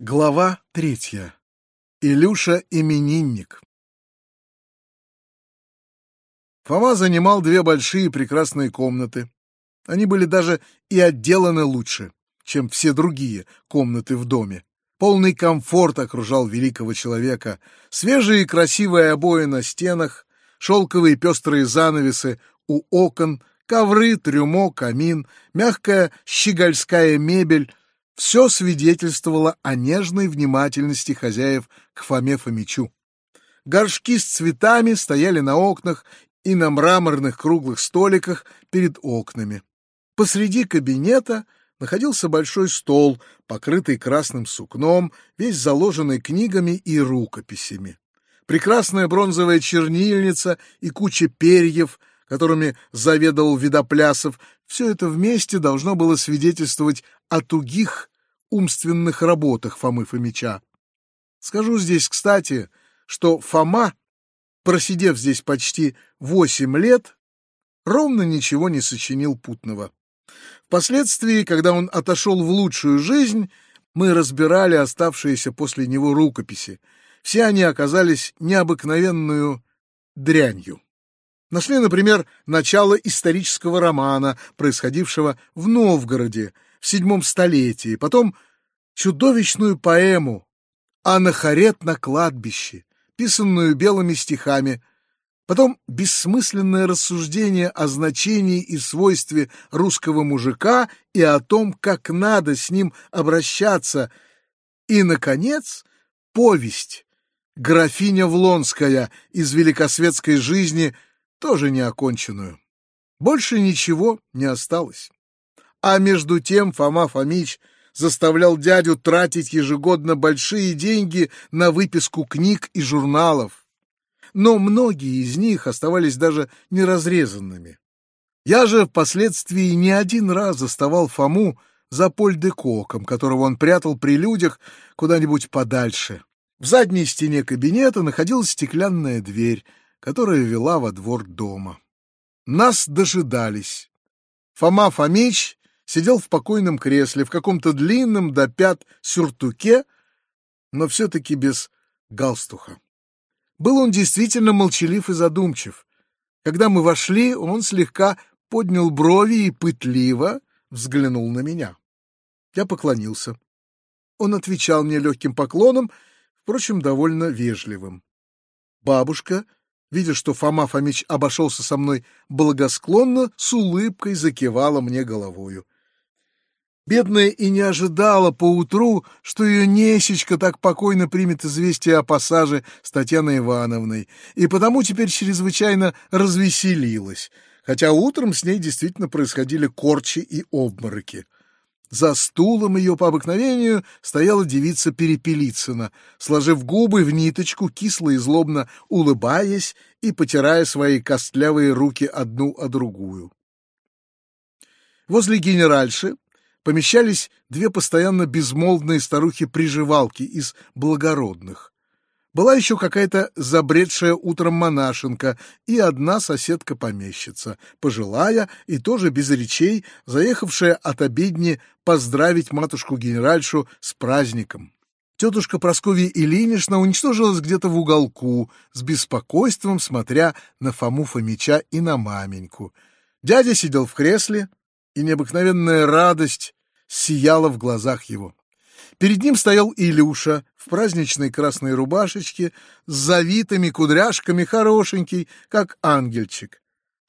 Глава третья. Илюша именинник. Фома занимал две большие прекрасные комнаты. Они были даже и отделаны лучше, чем все другие комнаты в доме. Полный комфорт окружал великого человека. Свежие и красивые обои на стенах, шелковые пестрые занавесы у окон, ковры, трюмо, камин, мягкая щегольская мебель — все свидетельствовало о нежной внимательности хозяев к Фоме Фомичу. Горшки с цветами стояли на окнах и на мраморных круглых столиках перед окнами. Посреди кабинета находился большой стол, покрытый красным сукном, весь заложенный книгами и рукописями. Прекрасная бронзовая чернильница и куча перьев, которыми заведовал Видоплясов, все это вместе должно было свидетельствовать о тугих умственных работах Фомы Фомича. Скажу здесь, кстати, что Фома, просидев здесь почти восемь лет, ровно ничего не сочинил путного. Впоследствии, когда он отошел в лучшую жизнь, мы разбирали оставшиеся после него рукописи. Все они оказались необыкновенную дрянью. Нашли, например, начало исторического романа, происходившего в Новгороде в седьмом столетии, потом чудовищную поэму «Анахарет на кладбище», писанную белыми стихами, потом бессмысленное рассуждение о значении и свойстве русского мужика и о том, как надо с ним обращаться, и, наконец, повесть «Графиня Влонская» из великосветской жизни – тоже неоконченную. Больше ничего не осталось. А между тем Фома Фомич заставлял дядю тратить ежегодно большие деньги на выписку книг и журналов. Но многие из них оставались даже неразрезанными. Я же впоследствии не один раз заставал Фому за польдекоком, которого он прятал при людях куда-нибудь подальше. В задней стене кабинета находилась стеклянная дверь, которая вела во двор дома. Нас дожидались. Фома Фомич сидел в покойном кресле, в каком-то длинном до пят сюртуке, но все-таки без галстуха. Был он действительно молчалив и задумчив. Когда мы вошли, он слегка поднял брови и пытливо взглянул на меня. Я поклонился. Он отвечал мне легким поклоном, впрочем, довольно вежливым. Бабушка видя, что Фома Фомич обошелся со мной благосклонно, с улыбкой закивала мне головою. Бедная и не ожидала поутру, что ее Несечка так покойно примет известие о пассаже с Татьяной Ивановной, и потому теперь чрезвычайно развеселилась, хотя утром с ней действительно происходили корчи и обмороки. За стулом ее по обыкновению стояла девица Перепелицына, сложив губы в ниточку, кисло и злобно улыбаясь и потирая свои костлявые руки одну о другую. Возле генеральши помещались две постоянно безмолвные старухи-приживалки из благородных. Была еще какая-то забредшая утром монашенка и одна соседка-помещица, пожилая и тоже без речей, заехавшая от обедни поздравить матушку-генеральшу с праздником. Тетушка Прасковья Ильинична уничтожилась где-то в уголку, с беспокойством смотря на Фому Фомича и на маменьку. Дядя сидел в кресле, и необыкновенная радость сияла в глазах его. Перед ним стоял Илюша в праздничной красной рубашечке с завитыми кудряшками, хорошенький, как ангельчик.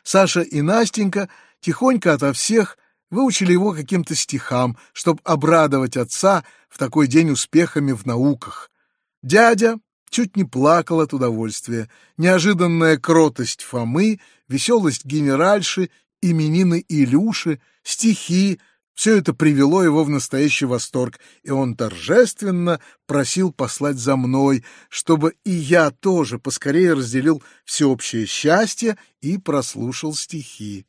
Саша и Настенька тихонько ото всех выучили его каким-то стихам, чтобы обрадовать отца в такой день успехами в науках. Дядя чуть не плакал от удовольствия. Неожиданная кротость Фомы, веселость генеральши, именины Илюши, стихи, все это привело его в настоящий восторг, и он торжественно просил послать за мной, чтобы и я тоже поскорее разделил всеобщее счастье и прослушал стихи.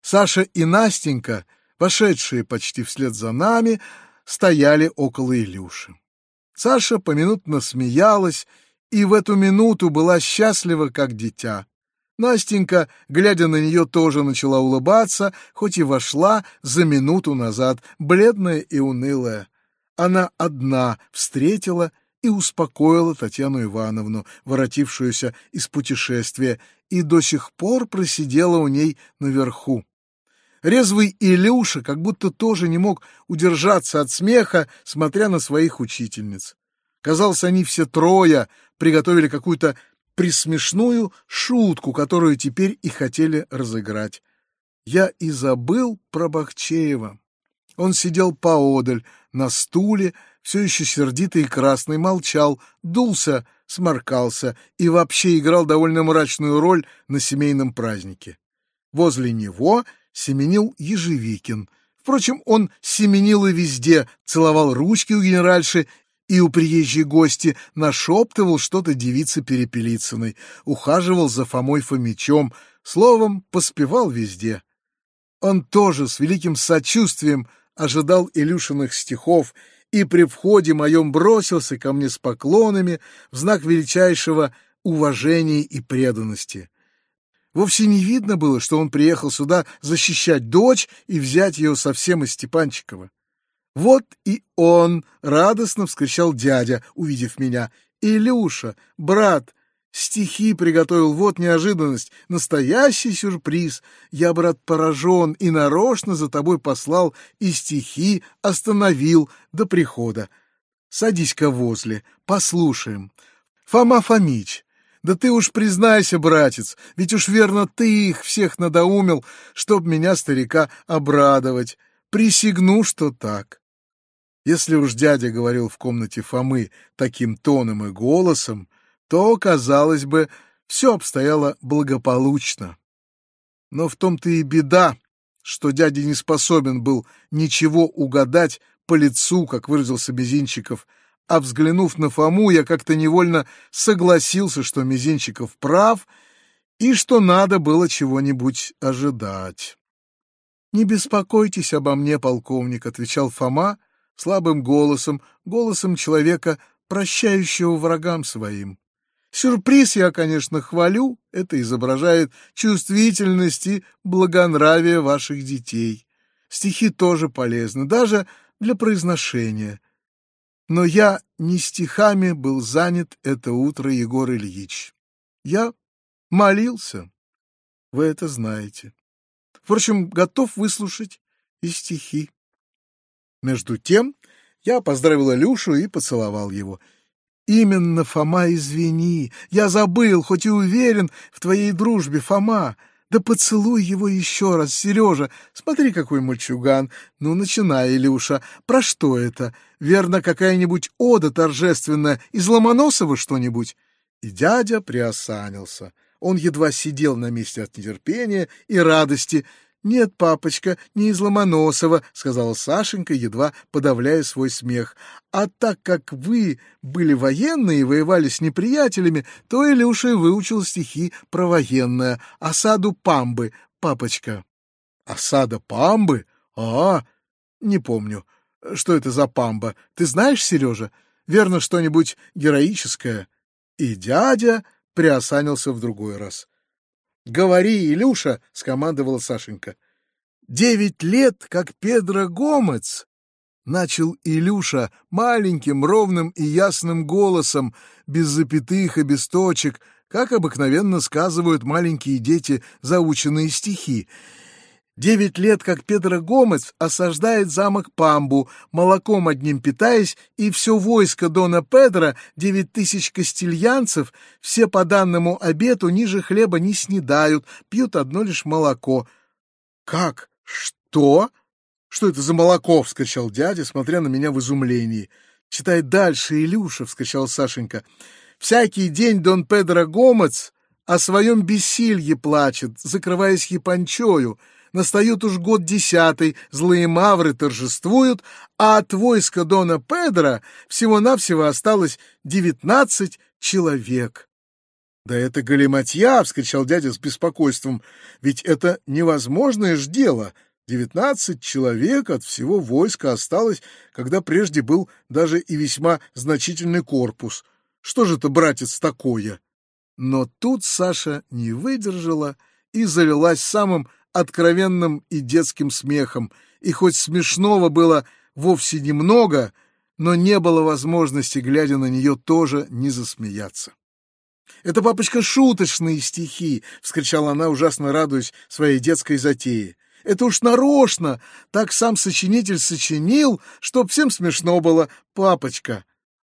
Саша и Настенька, вошедшие почти вслед за нами, стояли около Илюши. Саша поминутно смеялась и в эту минуту была счастлива, как дитя. Настенька, глядя на нее, тоже начала улыбаться, хоть и вошла за минуту назад, бледная и унылая. она одна встретила и успокоила Татьяну Ивановну, воротившуюся из путешествия, и до сих пор просидела у ней наверху. Резвый Илюша как будто тоже не мог удержаться от смеха, смотря на своих учительниц. Казалось, они все трое приготовили какую-то присмешную шутку, которую теперь и хотели разыграть. Я и забыл про Бахчеева. Он сидел поодаль, на стуле, все еще сердитый и красный, молчал, дулся, сморкался и вообще играл довольно мрачную роль на семейном празднике. Возле него семенил Ежевикин. Впрочем, он семенил и везде, целовал ручки у генеральши и у приезжей гости нашептывал что-то девице Перепелицыной, ухаживал за Фомой Фомичом, словом, поспевал везде. Он тоже с великим сочувствием ожидал Илюшиных стихов и при входе моем бросился ко мне с поклонами в знак величайшего уважения и преданности. Вовсе не видно было, что он приехал сюда защищать дочь и взять ее совсем из Степанчикова. Вот и он, радостно вскричал дядя, увидев меня. «Илюша, брат, стихи приготовил, вот неожиданность, настоящий сюрприз. Я, брат, поражен и нарочно за тобой послал и стихи остановил до прихода. Садись-ка возле, послушаем. Фома Фомич, да ты уж признайся, братец, ведь уж верно ты их всех надоумил, чтоб меня, старика, обрадовать. Присягну, что так. Если уж дядя говорил в комнате Фомы таким тоном и голосом, то, казалось бы, все обстояло благополучно. Но в том-то и беда, что дядя не способен был ничего угадать по лицу, как выразился Мизинчиков, а взглянув на Фому, я как-то невольно согласился, что Мизинчиков прав и что надо было чего-нибудь ожидать. «Не беспокойтесь обо мне, полковник», — отвечал Фома слабым голосом, голосом человека, прощающего врагам своим. Сюрприз я, конечно, хвалю, это изображает чувствительность и благонравие ваших детей. Стихи тоже полезны, даже для произношения. Но я не стихами был занят это утро, Егор Ильич. Я молился, вы это знаете. Впрочем, готов выслушать и стихи. Между тем я поздравил Илюшу и поцеловал его — Именно, Фома, извини. Я забыл, хоть и уверен в твоей дружбе, Фома. Да поцелуй его еще раз, Сережа. Смотри, какой мальчуган. Ну, начинай, Илюша. Про что это? Верно, какая-нибудь ода торжественная из Ломоносова что-нибудь? И дядя приосанился. Он едва сидел на месте от нетерпения и радости, «Нет, папочка, не из Ломоносова», — сказала Сашенька, едва подавляя свой смех. «А так как вы были военные и воевали с неприятелями, то Илюша выучил стихи про военное, осаду Памбы, папочка». «Осада Памбы? А, не помню. Что это за Памба? Ты знаешь, Сережа? Верно, что-нибудь героическое?» И дядя приосанился в другой раз. «Говори, Илюша!» — скомандовала Сашенька. «Девять лет, как Педро Гомец!» — начал Илюша маленьким, ровным и ясным голосом, без запятых и без точек, как обыкновенно сказывают маленькие дети заученные стихи. Девять лет, как Педро Гомес осаждает замок Памбу, молоком одним питаясь, и все войско Дона Педро, девять тысяч кастильянцев, все по данному обету ниже хлеба не снедают, пьют одно лишь молоко. — Как? Что? Что это за молоко? — вскричал дядя, смотря на меня в изумлении. — Читай дальше, Илюша, — вскричал Сашенька. — Всякий день Дон Педро Гомец о своем бессилье плачет, закрываясь япончою, — Настают уж год десятый, злые мавры торжествуют, а от войска Дона Педро всего-навсего осталось девятнадцать человек. «Да это галиматья!» — вскричал дядя с беспокойством. «Ведь это невозможное ж дело!» Девятнадцать человек от всего войска осталось, когда прежде был даже и весьма значительный корпус. Что же это, братец, такое? Но тут Саша не выдержала и залилась самым откровенным и детским смехом, и хоть смешного было вовсе немного, но не было возможности, глядя на нее, тоже не засмеяться. «Это, папочка, шуточные стихи!» — вскричала она, ужасно радуясь своей детской затее. «Это уж нарочно! Так сам сочинитель сочинил, чтоб всем смешно было, папочка!»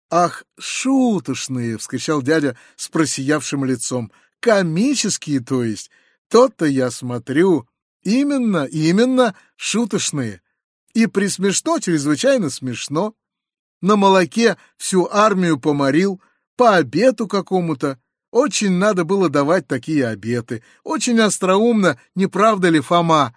«Ах, шуточные!» — вскричал дядя с просиявшим лицом. «Комические, то есть! То-то я смотрю! Именно, именно шуточные! И присмешно, чрезвычайно смешно! На молоке всю армию поморил, по обету какому-то, очень надо было давать такие обеты. Очень остроумно, не правда ли, Фома?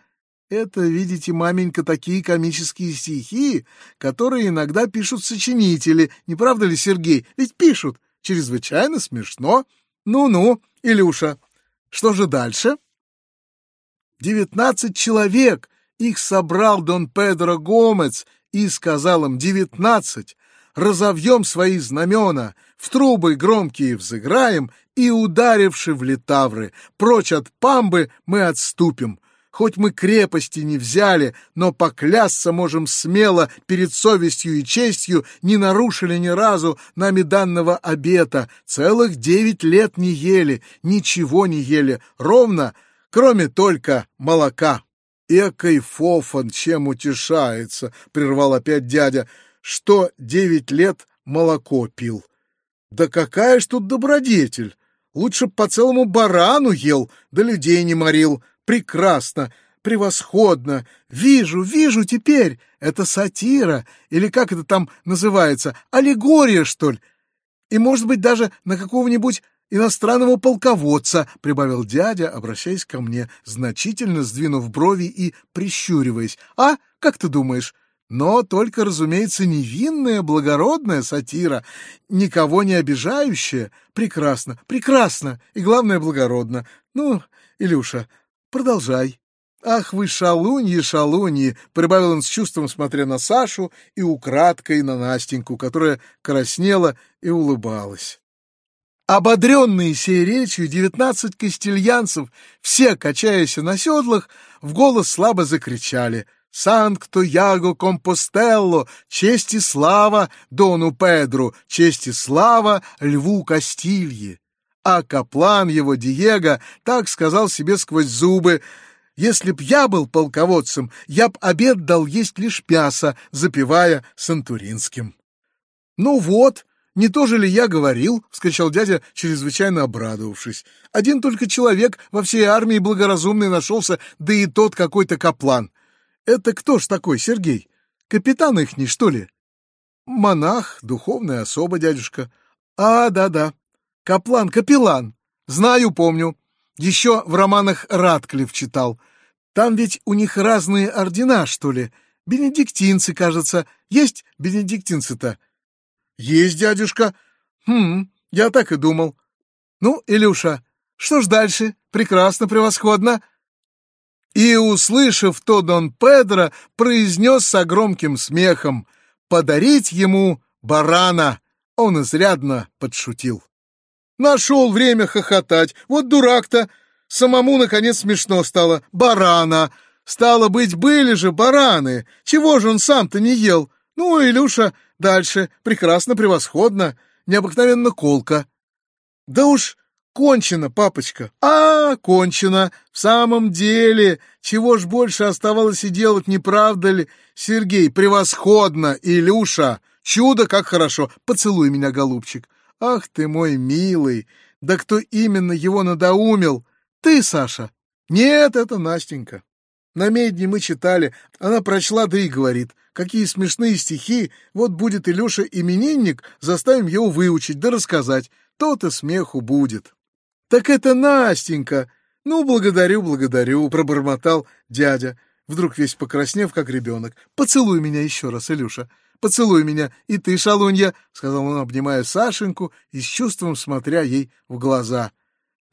Это, видите, маменька, такие комические стихи, которые иногда пишут сочинители. Не правда ли, Сергей? Ведь пишут. Чрезвычайно смешно. Ну-ну, Илюша, что же дальше? Девятнадцать человек. Их собрал Дон Педро Гомец и сказал им девятнадцать разовьем свои знамена, в трубы громкие взыграем и, ударивши в литавры, прочь от памбы мы отступим. Хоть мы крепости не взяли, но поклясться можем смело перед совестью и честью, не нарушили ни разу нами данного обета, целых девять лет не ели, ничего не ели, ровно, кроме только молока. «Экой Фофан чем утешается!» — прервал опять дядя что девять лет молоко пил. Да какая ж тут добродетель! Лучше б по целому барану ел, да людей не морил. Прекрасно, превосходно. Вижу, вижу теперь. Это сатира, или как это там называется, аллегория, что ли? И, может быть, даже на какого-нибудь иностранного полководца, — прибавил дядя, обращаясь ко мне, значительно сдвинув брови и прищуриваясь. — А, как ты думаешь, но только, разумеется, невинная, благородная сатира, никого не обижающая. Прекрасно, прекрасно и, главное, благородно. Ну, Илюша, продолжай. «Ах вы, шалуньи, шалуньи!» — прибавил он с чувством, смотря на Сашу и украдкой на Настеньку, которая краснела и улыбалась. Ободренные сей речью, девятнадцать костельянцев, все, качаясь на седлах, в голос слабо закричали — Санкто-Яго Компостелло, честь и слава Дону Педру, честь и слава Льву Кастилье. А каплан его Диего так сказал себе сквозь зубы, «Если б я был полководцем, я б обед дал есть лишь мясо, запивая сантуринским». «Ну вот, не то же ли я говорил?» — вскричал дядя, чрезвычайно обрадовавшись. «Один только человек во всей армии благоразумный нашелся, да и тот какой-то каплан. Это кто ж такой, Сергей? Капитан ихний, что ли? Монах, духовная особа, дядюшка. А, да-да. Каплан-капеллан. Знаю, помню. Еще в романах Радклифф читал. Там ведь у них разные ордена, что ли. Бенедиктинцы, кажется. Есть бенедиктинцы-то? Есть, дядюшка. Хм, я так и думал. Ну, Илюша, что ж дальше? Прекрасно, превосходно. И, услышав то, Дон Педро произнес с громким смехом «Подарить ему барана!» Он изрядно подшутил. Нашел время хохотать. Вот дурак-то. Самому, наконец, смешно стало. Барана! Стало быть, были же бараны. Чего же он сам-то не ел? Ну, Илюша, дальше. Прекрасно, превосходно. Необыкновенно колко. Да уж Кончено, папочка. А, кончено. В самом деле, чего ж больше оставалось и делать, не правда ли? Сергей, превосходно, Илюша. Чудо, как хорошо. Поцелуй меня, голубчик. Ах ты мой милый. Да кто именно его надоумил? Ты, Саша? Нет, это Настенька. На медне мы читали, она прочла, да и говорит, какие смешные стихи, вот будет Илюша именинник, заставим его выучить да рассказать, то-то смеху будет. «Так это Настенька!» «Ну, благодарю, благодарю», — пробормотал дядя, вдруг весь покраснев, как ребенок. «Поцелуй меня еще раз, Илюша, поцелуй меня, и ты, шалунья», — сказал он, обнимая Сашеньку и с чувством смотря ей в глаза.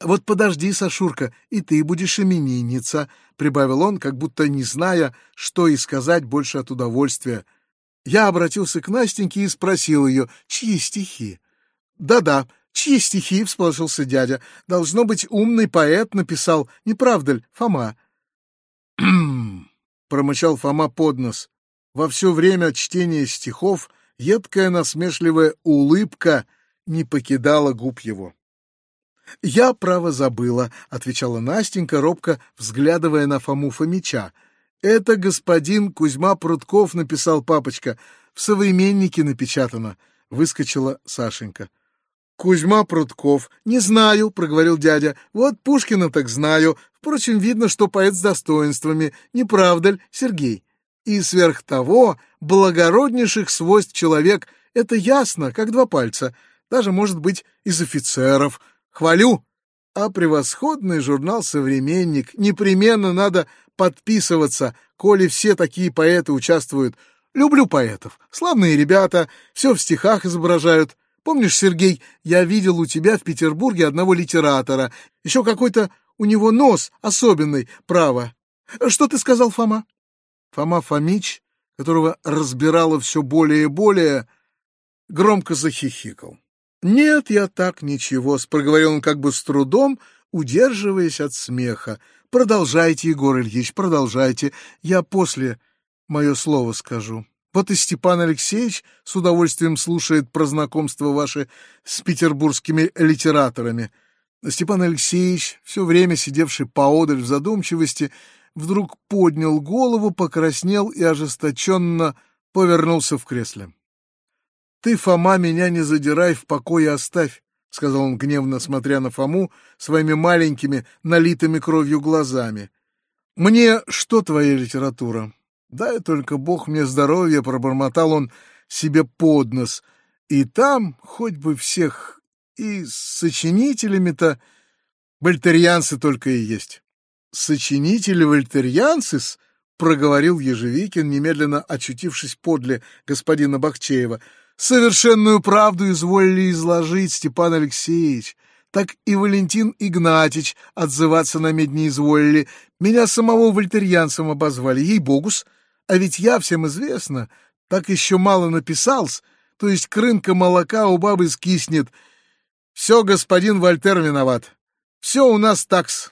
«Вот подожди, Сашурка, и ты будешь именинница», — прибавил он, как будто не зная, что и сказать больше от удовольствия. Я обратился к Настеньке и спросил ее, чьи стихи. «Да-да», «Чьи стихи?» — всполошился дядя. «Должно быть, умный поэт написал, не правда ли, Фома?» промычал Фома под нос. Во все время чтения стихов Едкая насмешливая улыбка не покидала губ его. «Я, право, забыла», — отвечала Настенька, робко взглядывая на Фому Фомича. «Это господин Кузьма Прутков написал папочка. В «Современнике» напечатано», — выскочила Сашенька. «Кузьма Прутков. Не знаю», — проговорил дядя. «Вот Пушкина так знаю. Впрочем, видно, что поэт с достоинствами. Не правда ли, Сергей? И сверх того, благороднейших свойств человек — это ясно, как два пальца. Даже, может быть, из офицеров. Хвалю. А превосходный журнал «Современник» непременно надо подписываться, коли все такие поэты участвуют. Люблю поэтов. Славные ребята, все в стихах изображают. Помнишь, Сергей, я видел у тебя в Петербурге одного литератора. Еще какой-то у него нос особенный, право. Что ты сказал, Фома? Фома Фомич, которого разбирало все более и более, громко захихикал. «Нет, я так ничего», — проговорил он как бы с трудом, удерживаясь от смеха. «Продолжайте, Егор Ильич, продолжайте. Я после мое слово скажу». Вот и Степан Алексеевич с удовольствием слушает про знакомство ваше с петербургскими литераторами. Степан Алексеевич, все время сидевший поодаль в задумчивости, вдруг поднял голову, покраснел и ожесточенно повернулся в кресле. — Ты, Фома, меня не задирай, в покое оставь, — сказал он гневно, смотря на Фому своими маленькими, налитыми кровью глазами. — Мне что твоя литература? Дай только Бог мне здоровья, пробормотал он себе под нос. И там хоть бы всех и с сочинителями-то вольтерьянцы только и есть. Сочинители вольтерьянцис, проговорил Ежевикин, немедленно очутившись подле господина Бахчеева. Совершенную правду изволили изложить, Степан Алексеевич так и Валентин Игнатьич отзываться на медне изволили. Меня самого вольтерьянцем обозвали, ей-богус. А ведь я, всем известно, так еще мало написался, то есть крынка молока у бабы скиснет. Все господин Вольтер виноват. Все у нас такс.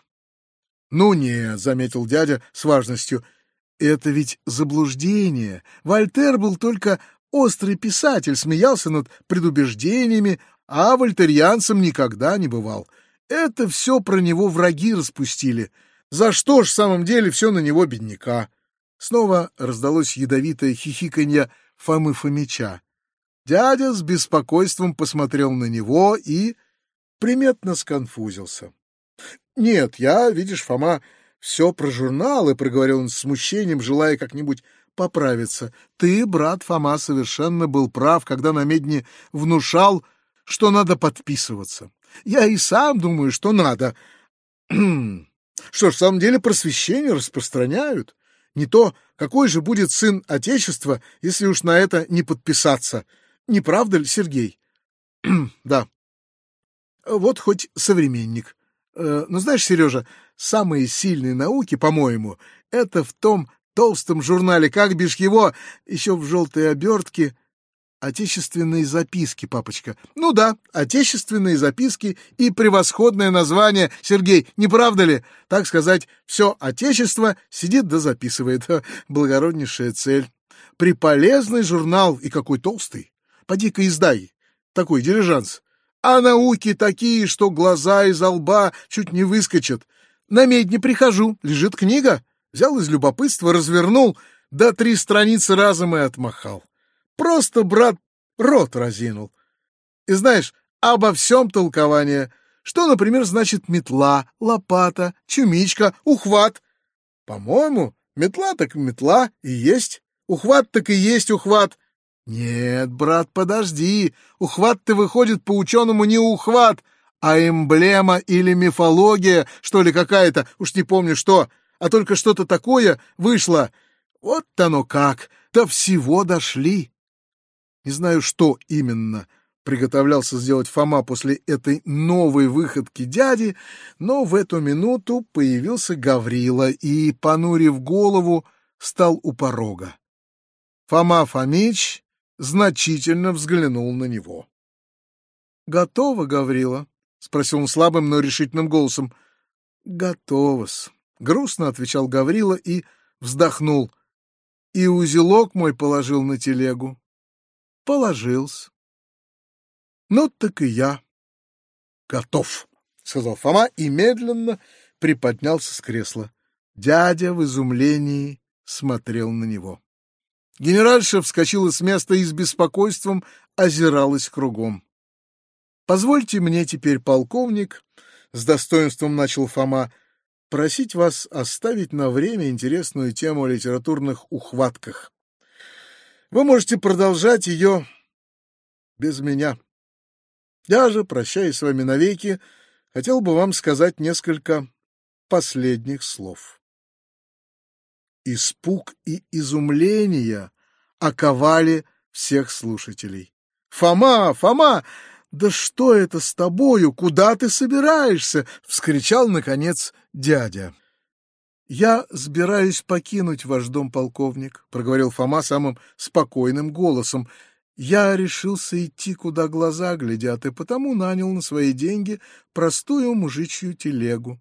Ну не, — заметил дядя с важностью, — это ведь заблуждение. Вольтер был только острый писатель, смеялся над предубеждениями, а вольтерианцем никогда не бывал. Это все про него враги распустили. За что ж в самом деле все на него бедняка? Снова раздалось ядовитое хихиканье Фомы Фомича. Дядя с беспокойством посмотрел на него и приметно сконфузился. — Нет, я, видишь, Фома, все про журналы, — проговорил он с смущением, желая как-нибудь поправиться. Ты, брат Фома, совершенно был прав, когда на медне внушал, что надо подписываться. Я и сам думаю, что надо. Что ж, в самом деле просвещение распространяют. Не то, какой же будет сын Отечества, если уж на это не подписаться. Не правда ли, Сергей? да. Вот хоть современник. Э, но знаешь, Сережа, самые сильные науки, по-моему, это в том толстом журнале, как бишь его, еще в желтой обертке, Отечественные записки, папочка. Ну да, отечественные записки и превосходное название, Сергей, не правда ли? Так сказать, все отечество сидит да записывает. Благороднейшая цель. Приполезный журнал и какой толстый. Поди-ка издай. Такой дилижанс. А науки такие, что глаза из лба чуть не выскочат. На медне прихожу, лежит книга. Взял из любопытства, развернул, да три страницы разом и отмахал. Просто, брат, рот разинул. И знаешь, обо всем толкование. Что, например, значит метла, лопата, чумичка, ухват? По-моему, метла так метла и есть. Ухват так и есть ухват. Нет, брат, подожди. Ухват-то выходит по-ученому не ухват, а эмблема или мифология, что ли, какая-то, уж не помню что, а только что-то такое вышло. Вот оно как, до всего дошли. Не знаю, что именно приготовлялся сделать Фома после этой новой выходки дяди, но в эту минуту появился Гаврила и, понурив голову, стал у порога. Фома Фомич значительно взглянул на него. «Готово, Гаврила?» — спросил он слабым, но решительным голосом. «Готово-с», — грустно отвечал Гаврила и вздохнул. «И узелок мой положил на телегу. положился. Ну, так и я готов, — сказал Фома и медленно приподнялся с кресла. Дядя в изумлении смотрел на него. Генеральша вскочила с места и с беспокойством озиралась кругом. — Позвольте мне теперь, полковник, — с достоинством начал Фома, — просить вас оставить на время интересную тему о литературных ухватках. Вы можете продолжать ее без меня. Я же, прощаясь с вами навеки, хотел бы вам сказать несколько последних слов. Испуг и изумление оковали всех слушателей. «Фома! Фома! Да что это с тобою? Куда ты собираешься?» — вскричал, наконец, дядя. «Я собираюсь покинуть ваш дом, полковник», — проговорил Фома самым спокойным голосом. «Я решился идти, куда глаза глядят, и потому нанял на свои деньги простую мужичью телегу.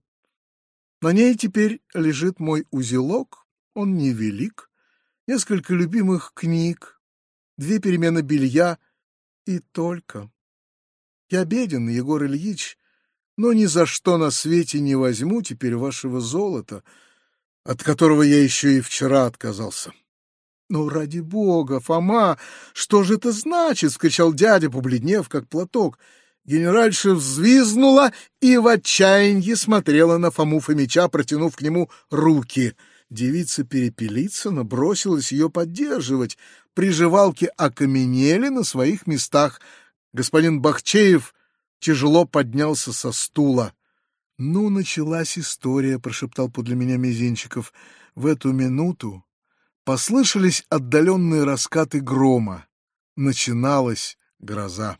На ней теперь лежит мой узелок, он невелик, несколько любимых книг, две перемены белья и только. Я беден, Егор Ильич, но ни за что на свете не возьму теперь вашего золота, от которого я еще и вчера отказался. — Ну, ради бога, Фома, что же это значит? — скричал дядя, побледнев, как платок. Генеральша взвизнула и в отчаянии смотрела на Фому Фомича, протянув к нему руки — Девица Перепелицына бросилась ее поддерживать. Приживалки окаменели на своих местах. Господин Бахчеев тяжело поднялся со стула. — Ну, началась история, — прошептал подле меня Мизинчиков. В эту минуту послышались отдаленные раскаты грома. Начиналась гроза.